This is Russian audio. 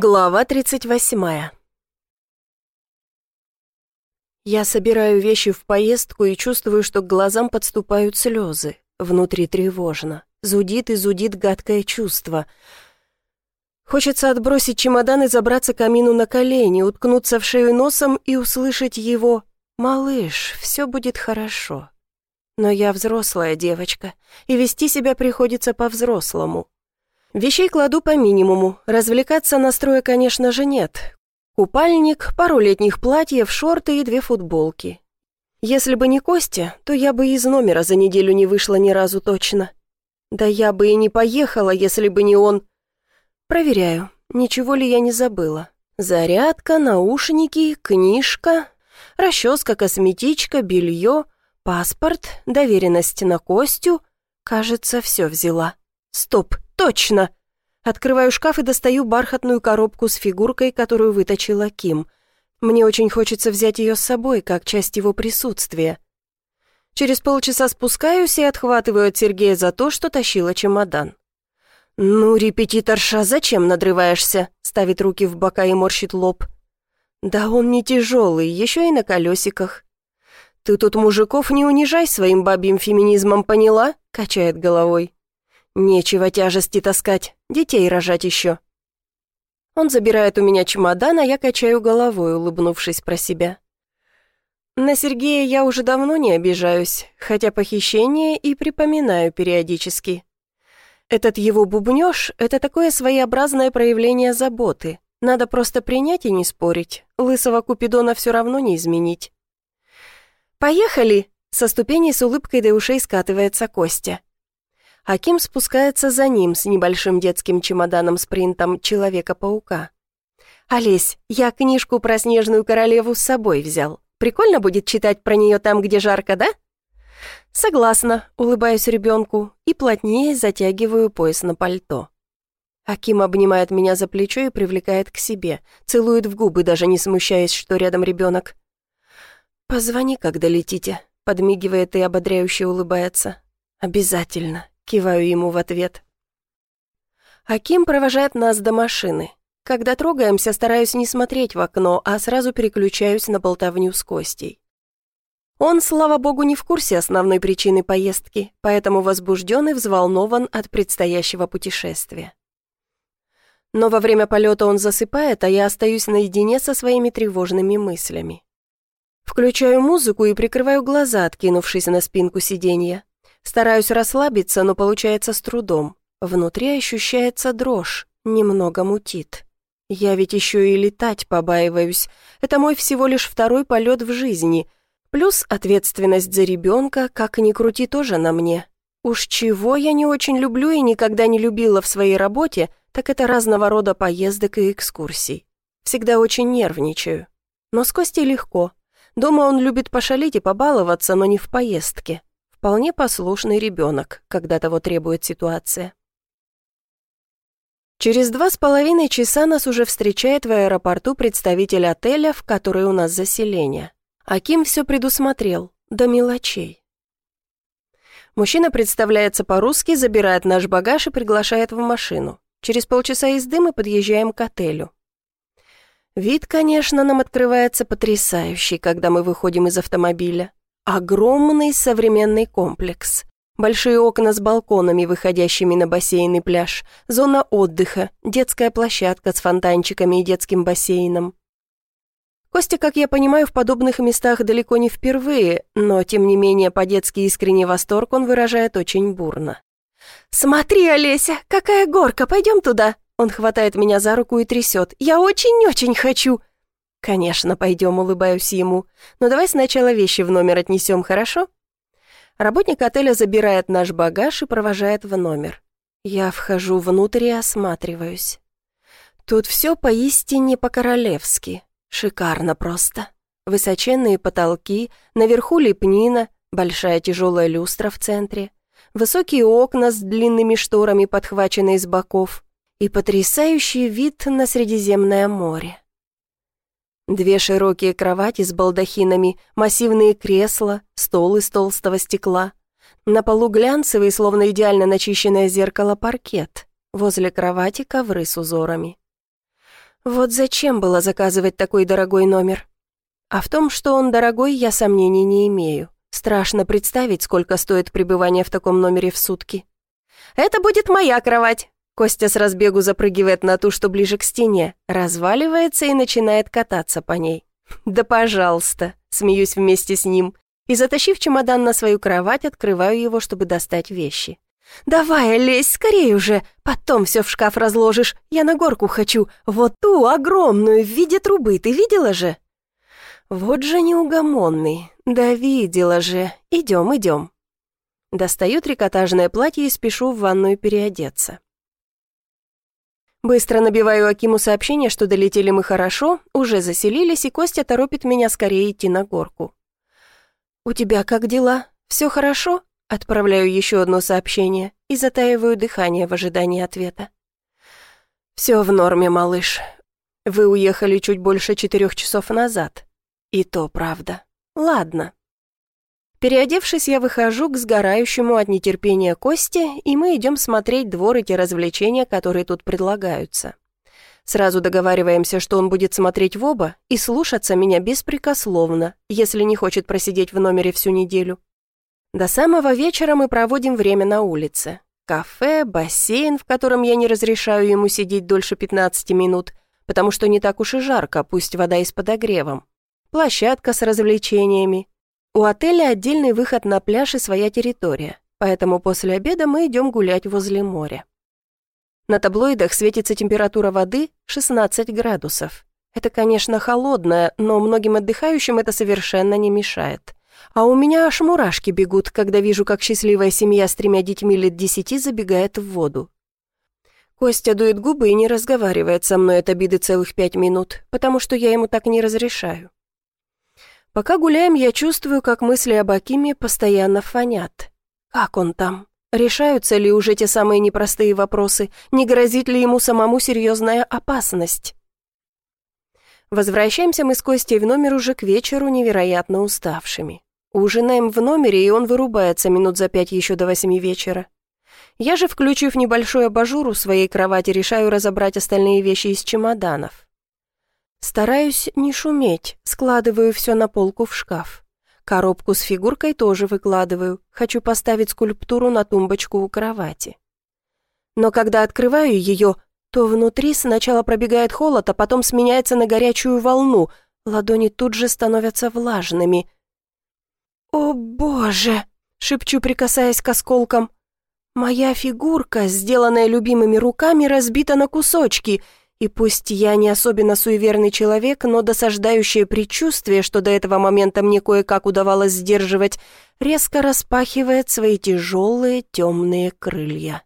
Глава 38 Я собираю вещи в поездку и чувствую, что к глазам подступают слезы. Внутри тревожно. Зудит и зудит гадкое чувство. Хочется отбросить чемодан и забраться камину на колени, уткнуться в шею носом и услышать его «Малыш, все будет хорошо». Но я взрослая девочка, и вести себя приходится по-взрослому. Вещей кладу по минимуму, развлекаться настроя, конечно же, нет. Купальник, пару летних платьев, шорты и две футболки. Если бы не Костя, то я бы из номера за неделю не вышла ни разу точно. Да я бы и не поехала, если бы не он. Проверяю, ничего ли я не забыла. Зарядка, наушники, книжка, расческа, косметичка, белье, паспорт, доверенность на Костю. Кажется, все взяла. Стоп, точно! Открываю шкаф и достаю бархатную коробку с фигуркой, которую выточила Ким. Мне очень хочется взять ее с собой, как часть его присутствия. Через полчаса спускаюсь и отхватываю от Сергея за то, что тащила чемодан. «Ну, репетиторша, зачем надрываешься?» Ставит руки в бока и морщит лоб. «Да он не тяжелый, еще и на колесиках». «Ты тут мужиков не унижай своим бабьим феминизмом, поняла?» Качает головой. Нечего тяжести таскать, детей рожать еще. Он забирает у меня чемодан, а я качаю головой, улыбнувшись про себя. На Сергея я уже давно не обижаюсь, хотя похищение и припоминаю периодически. Этот его бубнёж — это такое своеобразное проявление заботы. Надо просто принять и не спорить. Лысого Купидона все равно не изменить. «Поехали!» — со ступеней с улыбкой до ушей скатывается Костя. Аким спускается за ним с небольшим детским чемоданом с принтом Человека-паука. «Олесь, я книжку про Снежную Королеву с собой взял. Прикольно будет читать про нее там, где жарко, да?» «Согласна», — улыбаюсь ребенку и плотнее затягиваю пояс на пальто. Аким обнимает меня за плечо и привлекает к себе, целует в губы, даже не смущаясь, что рядом ребенок. «Позвони, когда летите», — подмигивает и ободряюще улыбается. «Обязательно», Киваю ему в ответ. Аким провожает нас до машины. Когда трогаемся, стараюсь не смотреть в окно, а сразу переключаюсь на болтовню с Костей. Он, слава богу, не в курсе основной причины поездки, поэтому возбужден и взволнован от предстоящего путешествия. Но во время полета он засыпает, а я остаюсь наедине со своими тревожными мыслями. Включаю музыку и прикрываю глаза, откинувшись на спинку сиденья. Стараюсь расслабиться, но получается с трудом. Внутри ощущается дрожь, немного мутит. Я ведь еще и летать побаиваюсь. Это мой всего лишь второй полет в жизни. Плюс ответственность за ребенка, как ни крути, тоже на мне. Уж чего я не очень люблю и никогда не любила в своей работе, так это разного рода поездок и экскурсий. Всегда очень нервничаю. Но с Костей легко. Дома он любит пошалить и побаловаться, но не в поездке. Вполне послушный ребенок, когда того требует ситуация. Через два с половиной часа нас уже встречает в аэропорту представитель отеля, в который у нас заселение. Аким все предусмотрел, до мелочей. Мужчина представляется по-русски, забирает наш багаж и приглашает в машину. Через полчаса езды мы подъезжаем к отелю. Вид, конечно, нам открывается потрясающий, когда мы выходим из автомобиля. Огромный современный комплекс. Большие окна с балконами, выходящими на бассейн и пляж, зона отдыха, детская площадка с фонтанчиками и детским бассейном. Костя, как я понимаю, в подобных местах далеко не впервые, но, тем не менее, по-детски искренний восторг он выражает очень бурно. «Смотри, Олеся, какая горка, пойдем туда!» Он хватает меня за руку и трясет. «Я очень-очень хочу!» «Конечно, пойдем», — улыбаюсь ему. «Но давай сначала вещи в номер отнесем, хорошо?» Работник отеля забирает наш багаж и провожает в номер. Я вхожу внутрь и осматриваюсь. Тут все поистине по-королевски. Шикарно просто. Высоченные потолки, наверху лепнина, большая тяжелая люстра в центре, высокие окна с длинными шторами, подхваченные с боков, и потрясающий вид на Средиземное море. Две широкие кровати с балдахинами, массивные кресла, стол из толстого стекла. На полу глянцевый, словно идеально начищенное зеркало, паркет. Возле кровати ковры с узорами. Вот зачем было заказывать такой дорогой номер? А в том, что он дорогой, я сомнений не имею. Страшно представить, сколько стоит пребывание в таком номере в сутки. «Это будет моя кровать!» Костя с разбегу запрыгивает на ту, что ближе к стене, разваливается и начинает кататься по ней. «Да пожалуйста!» — смеюсь вместе с ним. И, затащив чемодан на свою кровать, открываю его, чтобы достать вещи. «Давай, лезь скорее уже, потом все в шкаф разложишь. Я на горку хочу, вот ту огромную, в виде трубы, ты видела же?» «Вот же неугомонный. Да видела же. Идем, идем». Достаю трикотажное платье и спешу в ванную переодеться. Быстро набиваю Акиму сообщение, что долетели мы хорошо, уже заселились, и Костя торопит меня скорее идти на горку. «У тебя как дела? Все хорошо?» Отправляю еще одно сообщение и затаиваю дыхание в ожидании ответа. «Все в норме, малыш. Вы уехали чуть больше четырех часов назад. И то правда. Ладно». Переодевшись, я выхожу к сгорающему от нетерпения Косте, и мы идем смотреть двор и те развлечения, которые тут предлагаются. Сразу договариваемся, что он будет смотреть в оба и слушаться меня беспрекословно, если не хочет просидеть в номере всю неделю. До самого вечера мы проводим время на улице. Кафе, бассейн, в котором я не разрешаю ему сидеть дольше 15 минут, потому что не так уж и жарко, пусть вода и с подогревом. Площадка с развлечениями. У отеля отдельный выход на пляж и своя территория, поэтому после обеда мы идем гулять возле моря. На таблоидах светится температура воды 16 градусов. Это, конечно, холодная, но многим отдыхающим это совершенно не мешает. А у меня аж мурашки бегут, когда вижу, как счастливая семья с тремя детьми лет десяти забегает в воду. Костя дует губы и не разговаривает со мной от обиды целых пять минут, потому что я ему так не разрешаю. Пока гуляем, я чувствую, как мысли об Акиме постоянно фонят. Как он там? Решаются ли уже те самые непростые вопросы? Не грозит ли ему самому серьезная опасность? Возвращаемся мы с Костей в номер уже к вечеру невероятно уставшими. Ужинаем в номере, и он вырубается минут за пять еще до восьми вечера. Я же, включив небольшой абажур у своей кровати, решаю разобрать остальные вещи из чемоданов. Стараюсь не шуметь, складываю все на полку в шкаф. Коробку с фигуркой тоже выкладываю, хочу поставить скульптуру на тумбочку у кровати. Но когда открываю ее, то внутри сначала пробегает холод, а потом сменяется на горячую волну, ладони тут же становятся влажными – «О, боже!» — шепчу, прикасаясь к осколкам. «Моя фигурка, сделанная любимыми руками, разбита на кусочки, и пусть я не особенно суеверный человек, но досаждающее предчувствие, что до этого момента мне кое-как удавалось сдерживать, резко распахивает свои тяжелые темные крылья».